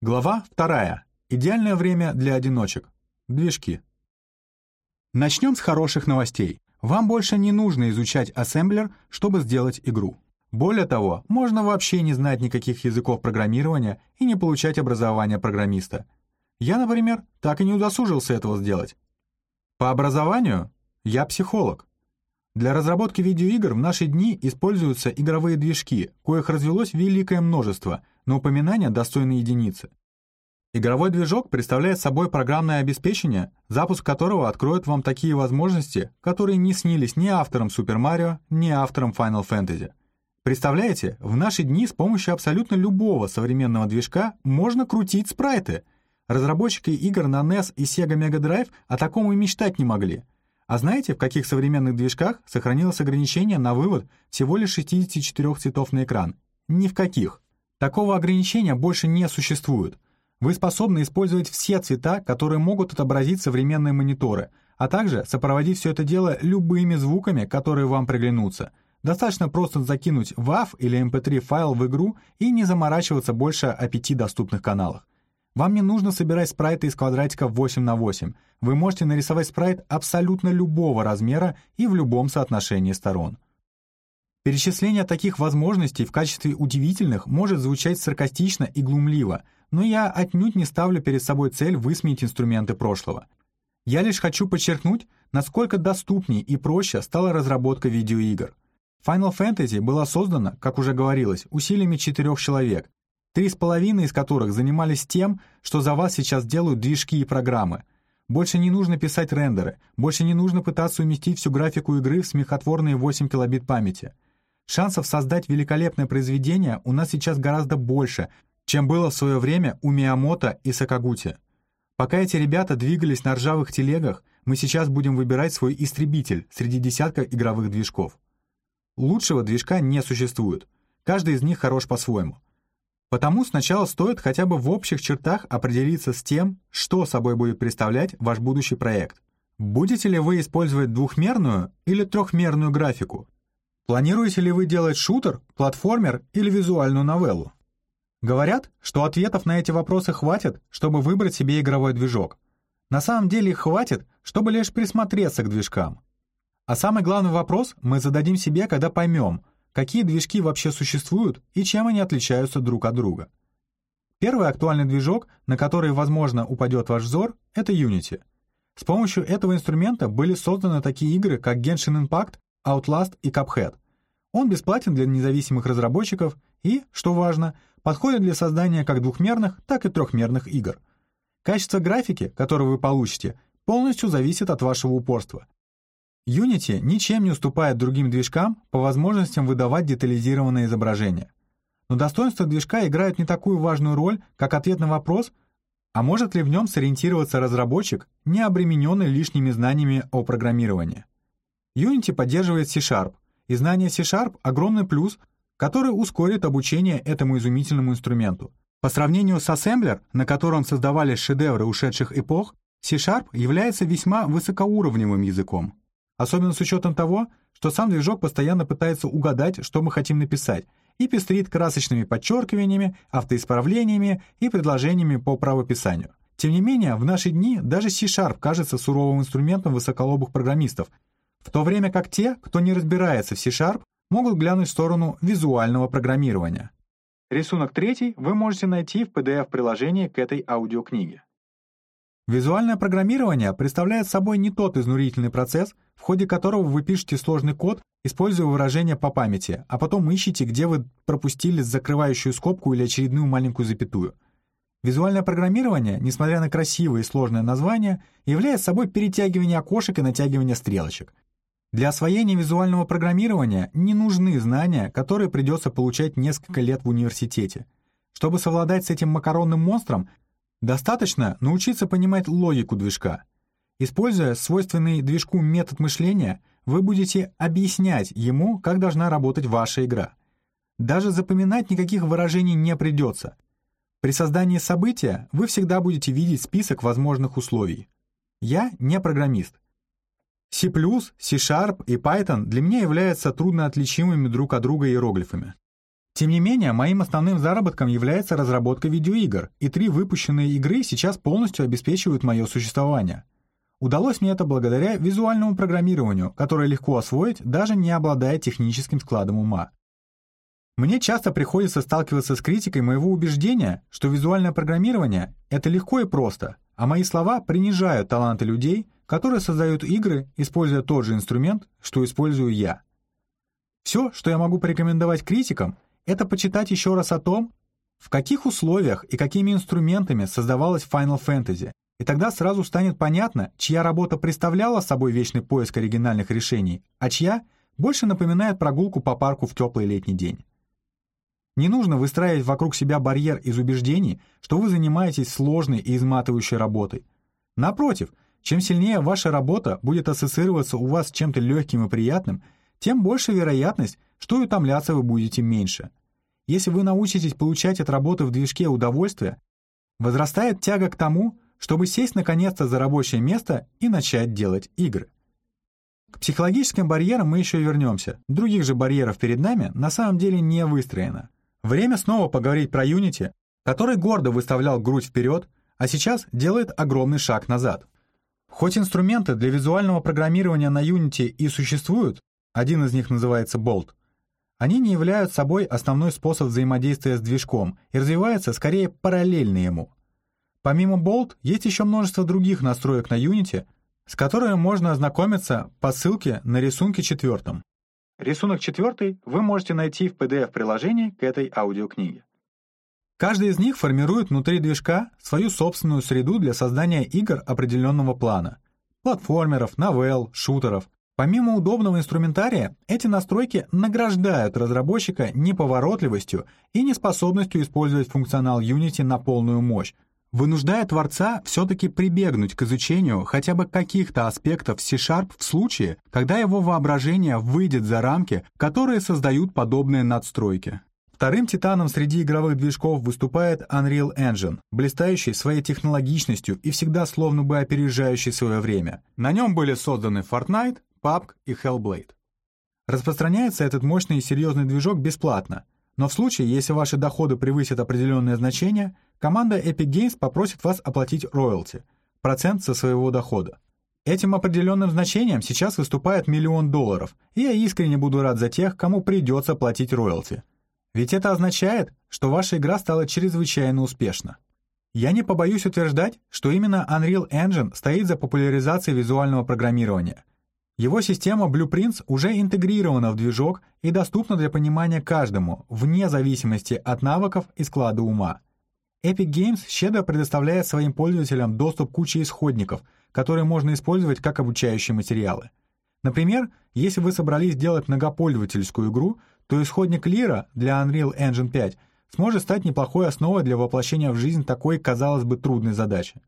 Глава 2. Идеальное время для одиночек. Движки. Начнем с хороших новостей. Вам больше не нужно изучать ассемблер, чтобы сделать игру. Более того, можно вообще не знать никаких языков программирования и не получать образование программиста. Я, например, так и не удосужился этого сделать. По образованию я психолог. Для разработки видеоигр в наши дни используются игровые движки, коих развелось великое множество, но упоминания достойны единицы. Игровой движок представляет собой программное обеспечение, запуск которого откроет вам такие возможности, которые не снились ни авторам Super Mario, ни авторам Final Fantasy. Представляете, в наши дни с помощью абсолютно любого современного движка можно крутить спрайты. Разработчики игр на NES и Sega Mega Drive о таком и мечтать не могли. А знаете, в каких современных движках сохранилось ограничение на вывод всего лишь 64 цветов на экран? Ни в каких. Такого ограничения больше не существует. Вы способны использовать все цвета, которые могут отобразить современные мониторы, а также сопроводить все это дело любыми звуками, которые вам приглянутся. Достаточно просто закинуть WAV или MP3 файл в игру и не заморачиваться больше о пяти доступных каналах. Вам не нужно собирать спрайты из квадратика 8 на 8. Вы можете нарисовать спрайт абсолютно любого размера и в любом соотношении сторон. Перечисление таких возможностей в качестве удивительных может звучать саркастично и глумливо, но я отнюдь не ставлю перед собой цель высмеять инструменты прошлого. Я лишь хочу подчеркнуть, насколько доступнее и проще стала разработка видеоигр. Final Fantasy была создана, как уже говорилось, усилиями четырех человек, три с половиной из которых занимались тем, что за вас сейчас делают движки и программы. Больше не нужно писать рендеры, больше не нужно пытаться уместить всю графику игры в смехотворные 8 килобит памяти. Шансов создать великолепное произведение у нас сейчас гораздо больше, чем было в свое время у Миямото и Сакагути. Пока эти ребята двигались на ржавых телегах, мы сейчас будем выбирать свой истребитель среди десятка игровых движков. Лучшего движка не существует. Каждый из них хорош по-своему. Потому сначала стоит хотя бы в общих чертах определиться с тем, что собой будет представлять ваш будущий проект. Будете ли вы использовать двухмерную или трехмерную графику? Планируете ли вы делать шутер, платформер или визуальную новеллу? Говорят, что ответов на эти вопросы хватит, чтобы выбрать себе игровой движок. На самом деле их хватит, чтобы лишь присмотреться к движкам. А самый главный вопрос мы зададим себе, когда поймем, какие движки вообще существуют и чем они отличаются друг от друга. Первый актуальный движок, на который, возможно, упадет ваш взор, это Unity. С помощью этого инструмента были созданы такие игры, как Genshin Impact, Outlast и Cuphead. Он бесплатен для независимых разработчиков и, что важно, подходит для создания как двухмерных, так и трехмерных игр. Качество графики, которое вы получите, полностью зависит от вашего упорства. Unity ничем не уступает другим движкам по возможностям выдавать детализированное изображение. Но достоинства движка играют не такую важную роль, как ответ на вопрос, а может ли в нем сориентироваться разработчик, не обремененный лишними знаниями о программировании. Unity поддерживает C-Sharp, и знание C-Sharp — огромный плюс, который ускорит обучение этому изумительному инструменту. По сравнению с Assembler, на котором создавались шедевры ушедших эпох, C-Sharp является весьма высокоуровневым языком. Особенно с учетом того, что сам движок постоянно пытается угадать, что мы хотим написать, и пестрит красочными подчеркиваниями, автоисправлениями и предложениями по правописанию. Тем не менее, в наши дни даже C-Sharp кажется суровым инструментом высоколобых программистов, в то время как те, кто не разбирается в C-Sharp, могут глянуть в сторону визуального программирования. Рисунок третий вы можете найти в PDF-приложении к этой аудиокниге. Визуальное программирование представляет собой не тот изнурительный процесс, в ходе которого вы пишете сложный код, используя выражения по памяти, а потом ищете, где вы пропустили закрывающую скобку или очередную маленькую запятую. Визуальное программирование, несмотря на красивое и сложное название, является собой перетягивание окошек и натягивание стрелочек. Для освоения визуального программирования не нужны знания, которые придется получать несколько лет в университете. Чтобы совладать с этим макаронным монстром, Достаточно научиться понимать логику движка. Используя свойственный движку метод мышления, вы будете объяснять ему, как должна работать ваша игра. Даже запоминать никаких выражений не придется. При создании события вы всегда будете видеть список возможных условий. Я не программист. C++, C-Sharp и Python для меня являются трудно отличимыми друг от друга иероглифами. Тем не менее, моим основным заработком является разработка видеоигр, и три выпущенные игры сейчас полностью обеспечивают мое существование. Удалось мне это благодаря визуальному программированию, которое легко освоить, даже не обладая техническим складом ума. Мне часто приходится сталкиваться с критикой моего убеждения, что визуальное программирование — это легко и просто, а мои слова принижают таланты людей, которые создают игры, используя тот же инструмент, что использую я. Все, что я могу порекомендовать критикам, это почитать еще раз о том, в каких условиях и какими инструментами создавалась Final Fantasy, и тогда сразу станет понятно, чья работа представляла собой вечный поиск оригинальных решений, а чья больше напоминает прогулку по парку в теплый летний день. Не нужно выстраивать вокруг себя барьер из убеждений, что вы занимаетесь сложной и изматывающей работой. Напротив, чем сильнее ваша работа будет ассоциироваться у вас с чем-то легким и приятным, тем больше вероятность, что и утомляться вы будете меньше. Если вы научитесь получать от работы в движке удовольствие, возрастает тяга к тому, чтобы сесть наконец-то за рабочее место и начать делать игры. К психологическим барьерам мы еще вернемся. Других же барьеров перед нами на самом деле не выстроено. Время снова поговорить про Unity, который гордо выставлял грудь вперед, а сейчас делает огромный шаг назад. Хоть инструменты для визуального программирования на Unity и существуют, один из них называется Bolt, они не являются собой основной способ взаимодействия с движком и развиваются скорее параллельно ему. Помимо Bolt, есть еще множество других настроек на Unity, с которыми можно ознакомиться по ссылке на рисунке четвертом. Рисунок четвертый вы можете найти в PDF-приложении к этой аудиокниге. Каждый из них формирует внутри движка свою собственную среду для создания игр определенного плана. Платформеров, новелл, шутеров. Помимо удобного инструментария, эти настройки награждают разработчика неповоротливостью и неспособностью использовать функционал Unity на полную мощь, вынуждая творца все-таки прибегнуть к изучению хотя бы каких-то аспектов C-Sharp в случае, когда его воображение выйдет за рамки, которые создают подобные надстройки. Вторым титаном среди игровых движков выступает Unreal Engine, блистающий своей технологичностью и всегда словно бы опережающий свое время. На нем были созданы Fortnite, PUBG и Hellblade. Распространяется этот мощный и серьезный движок бесплатно, но в случае, если ваши доходы превысят определенное значение – команда Epic Games попросит вас оплатить роялти, процент со своего дохода. Этим определенным значением сейчас выступает миллион долларов, и я искренне буду рад за тех, кому придется платить роялти. Ведь это означает, что ваша игра стала чрезвычайно успешна. Я не побоюсь утверждать, что именно Unreal Engine стоит за популяризацией визуального программирования. Его система Blueprints уже интегрирована в движок и доступна для понимания каждому, вне зависимости от навыков и склада ума. Epic Games щедро предоставляет своим пользователям доступ к куче исходников, которые можно использовать как обучающие материалы. Например, если вы собрались делать многопользовательскую игру, то исходник Lira для Unreal Engine 5 сможет стать неплохой основой для воплощения в жизнь такой, казалось бы, трудной задачи.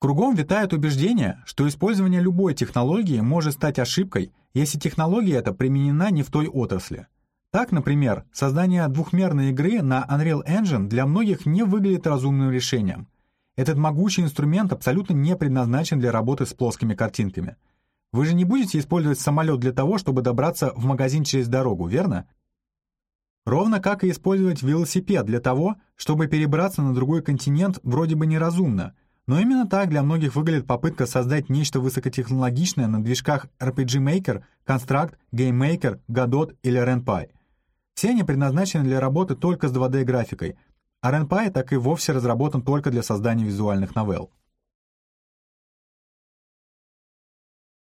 Кругом витает убеждение, что использование любой технологии может стать ошибкой, если технология эта применена не в той отрасли. Так, например, создание двухмерной игры на Unreal Engine для многих не выглядит разумным решением. Этот могучий инструмент абсолютно не предназначен для работы с плоскими картинками. Вы же не будете использовать самолет для того, чтобы добраться в магазин через дорогу, верно? Ровно как и использовать велосипед для того, чтобы перебраться на другой континент вроде бы неразумно, но именно так для многих выглядит попытка создать нечто высокотехнологичное на движках RPG Maker, Construct, Game Maker, Godot или RenPy — все они предназначены для работы только с 2D-графикой, а RenPy так и вовсе разработан только для создания визуальных новелл.